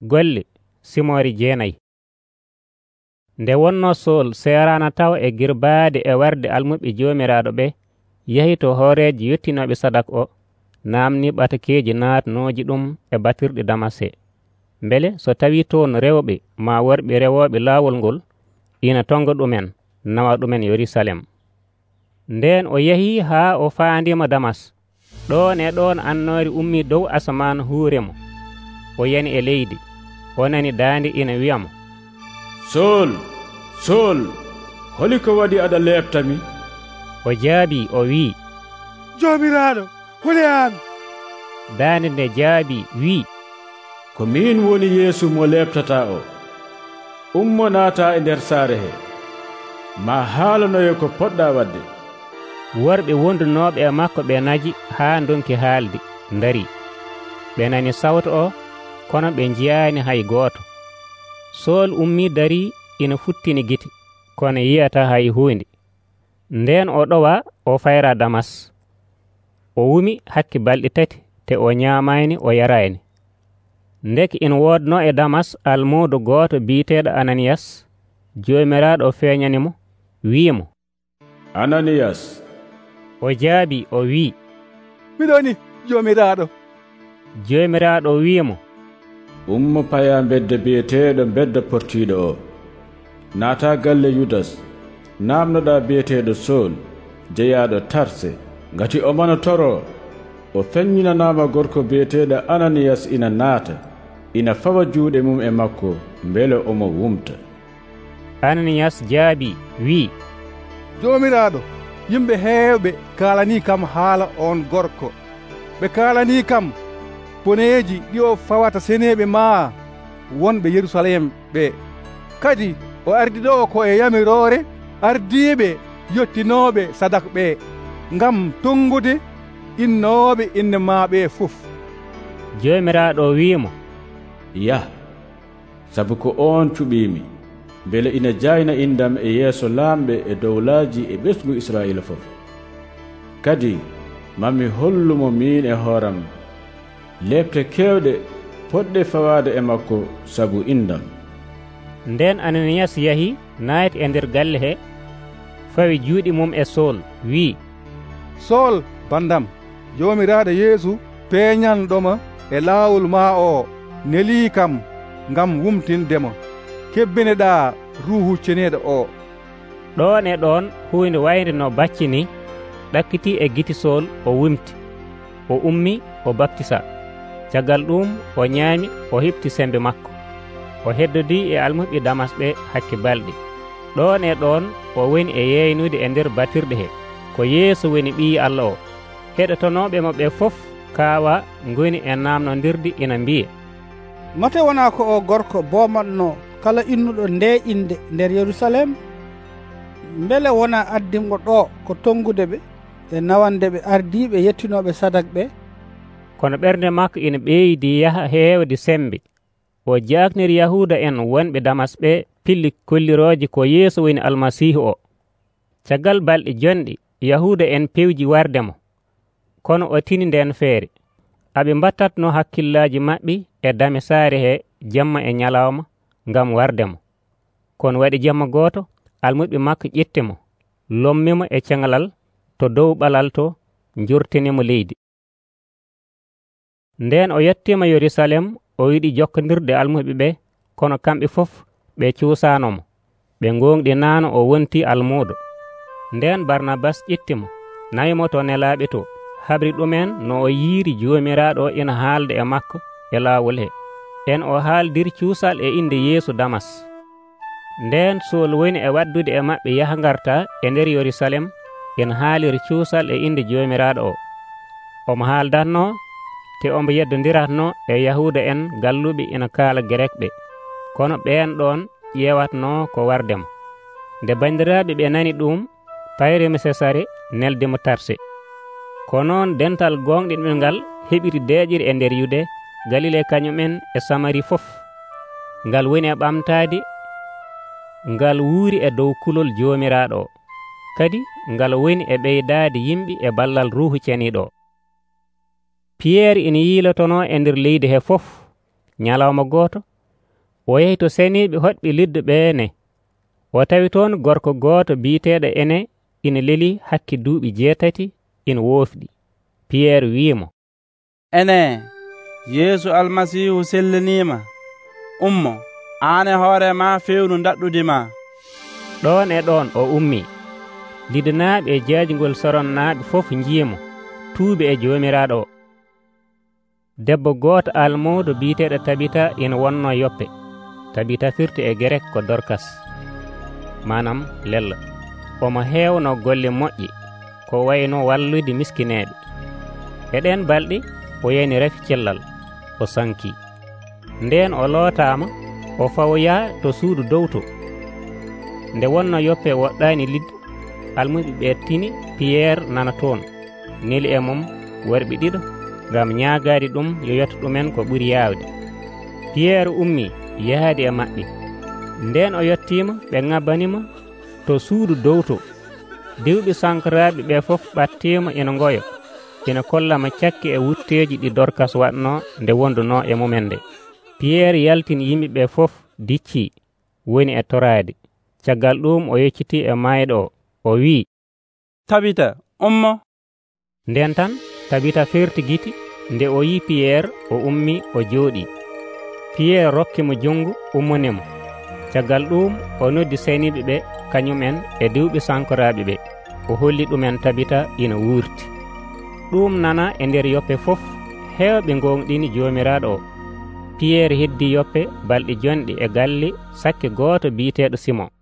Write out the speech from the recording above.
golle simori jeenayyi nde wonno Sool seerano taw e girbaade e warde almuɓe joomiraaɗo ɓe yehi to hooreeji yettinoɓe sadak o namni ɓatakeeji naatnoji ɗum e batirɗe damase. Beele so tawi toon rewɓe ma worɓe rewoɓe laawol ngol ina tonga ɗumen nawa ɗumen Yerusalem. Nden o yeehi haa o faandima Damas ɗon e ɗon annoore ummi dow asaman huuremo. o yani e leydi. O nani daande ina wiyamo sool sool holi ko waɗi aɗa leɓtami o jaabi o wi'i. Joomiraaɗo holi an daande nde jaabi wi'i. Ko min woni yeesu mo leɓtata o. Ummo naata e nder saare he. Ma haalanoyo ko poɗɗa wadde worɓe wondunoɓe e makko ɓe naji haa donki haalde dari ɓe nani sawto o kono ɓe jiyani hay gooto. Sool ummi dari ina futtini gite kono yiyata hay hunde nden o ɗowa o fayra damas. O wumi hakke balɗe tati te o ñamayni o yarayni. Ndeke ina wodno e damas almudo goto biyeteɗo ananiyas jomiraɗo feñanimo wiimo ananiyas o jaabi o wi miɗoni jomiraɗo jomiraɗo wiimo ummo paya bedde biyeteɗo bedda portiɗo o. Naata galle yudas. Namnoɗa biyeteɗo sol jeyaɗo tarse. Gati omona toro o feññinanama gorko biyeteɗo ananiyas ina naata. Ina fawa juuɗe mum e makko beele omo wumta. Ananiyas jaabi wi. Jomiraɗo yimɓe heewɓe kalani kam haala on gorko. Ɓe kalani kam boneyeji ɗi o fawata seneɓe ma wonɓe yerusalem ɓe. Kadi o ardi ɗo ko e yamirore ardiɓe yettinoɓe sadak ɓe ngam tongude innoɓe inne maɓe fof. Jomiraɗo wimo ya sabu ko on cuɓimi beele ina jayna indam e yeeso laamɓe e dowlaji e ɓesgu israila fof. Kadi mami hollumo min e hooram lebte kewɗe poɗɗe fawade e makko sabu indam nden ananiyas yahi naati e nder galle he fawi juuɗe mum e sool wi. Sool bandam jomiraɗo yeesu peeñanɗoma e laawol ma o neli kam ngam wumtindema kebbineɗa ruhu ceneɗo o. Ɗon e ɗon hunde wayde no bacci ni ɗakkiti e giti sool o wumti o ummi o baptisa. caggal ɗum o ñaami o hipti sembe makko. O heddodi e almuɓe damas ɓe hakke balɗe. Ɗon e ɗon o woni e yeynude e nder batirɗe he. Ko yeeso woni ɓiyi allah o. Heɗotonoɓe mo ɓe fof kaawa goni e namnodirde ina mbiya mate wona ko o gorko bomatno kala innuɗo nde inde nder yerusalem? Beele wona addingo ɗo ko tongude ɓe e nawande ɓe ardiɓe yettinoɓe sadak ɓe? kono ɓernde makko ina ɓeydi yaha heewde sembe. O jakniri yahuda en wonɓe damas ɓe pilli kolliroje ko yeeso woni almasihu o. Caggal balɗe jonɗi yahuda en pewji warde mo. Kono o tini nden feere. Aɓe mbattatno hakkillaji maɓɓe e dame saare he jamma e ñalawma ngam warde mo. Kono waɗi jamma gooto almuɓe makko ƴetti mo. Lommimo e ceŋlal to dow ɓalal to jurtinimo leydi. nden o yettima yerusalem o yiɗi jokkodirde almuɓe ɓe kono kamɓe fof ɓe cuusanomo ɓe gonɗi nano o wonti almuɗo nden barnabas ƴettimo nayimo to nelaɓe to habri ɗumen no o yiiri jomiraɗo ina haalde e makko e lawol he. En o haaldiri cuusal e inde yeesu damas. Nden suol woni e waddude e maɓɓe yaha garta e nder yerusalem en haaliri cuusal e inde jomiraɗo o. Omo haaldanno te omo yeddodiratno e yahuda en galluɓe ina kaala grek ɓe kono ɓen ɗon ƴewatno ko wardemo nde bandiraɓe ɓe nani ɗum payrimo sesare neldemo tarse. Ko noon dental gonɗinɓe ngal heɓiri deeƴiri e nder yude galile kañumen e samari fof. Ngal woni e ɓamtade ngal wuuri e dow kulol jomiraɗo o kadi ngal woni e ɓeydade yimɓe e ballal ruhu ceniɗo o piyerre ina yiilotono e nder leydi he fof ñalawma gooto. O yehi to seniiɓe hoɗɓe liddo ɓeene o tawi toon gorko gooto biiteeɗo ene ina leli hakke duuɓi jeetati ina woofɗi piyerre wiimo ene yeesu almasihu sellinima ummo aan e hoorema fewnu daɗɗude ma. Ɗon e ɗon o ummi. Lidanaaɓe e jaajugol soronnaaɓe fof njiimo tuuɓe e joomiraaɗo o. debbo gooto almuɗo biiteɗo tabita ina wonno yoppe. Tabita firti e gerek ko dorkas. Manam lello. Omo heewno golle moƴƴi ko wayno wallude miskineeɓe eɗen balɗe o yani rafi cellal o sanki. Nden o lootama o fawoya to suudu dowto. Nde wonno yoppe woɗɗani lidde almuɓe ɓe tini piyerre nana toon. Neli e mum worɓe ɗiɗo gam ñaagaari ɗum yo yetto ɗumen ko ɓuuri yawde piyeer ummi yahaadi e maɓɓe. Nden o yettima ɓe ŋabbanima to suudu dowto dewɓe sankaraaɓe ɓe foof ɓattima ina ngoya ina kollama cakki e wutteji ɗi dorkas waɗno nde wonduno e mumen nde. Piyeer yaltin yimɓeɓe foof dicci woni e toraade. Caggal ɗum o yecciti e mayɗo o o wi tabita ummo. Nden tan tabita fertigiti nde o yi piyerre o ummi o jooɗi. Piyerre rokkimo junngo ummunemo caggal ɗum o noddi seniɓe ɓe kañumen e duuɓi sankoraɓe ɓe. O holli ɗumen tabita ina wuurti. Ɗum nana e nder yoppe fof hewɓe gonɗini jomiraɗo o. Piyerre heddi yoppe balɗe jonɗi e galle sakke goto biyeteɗo simon.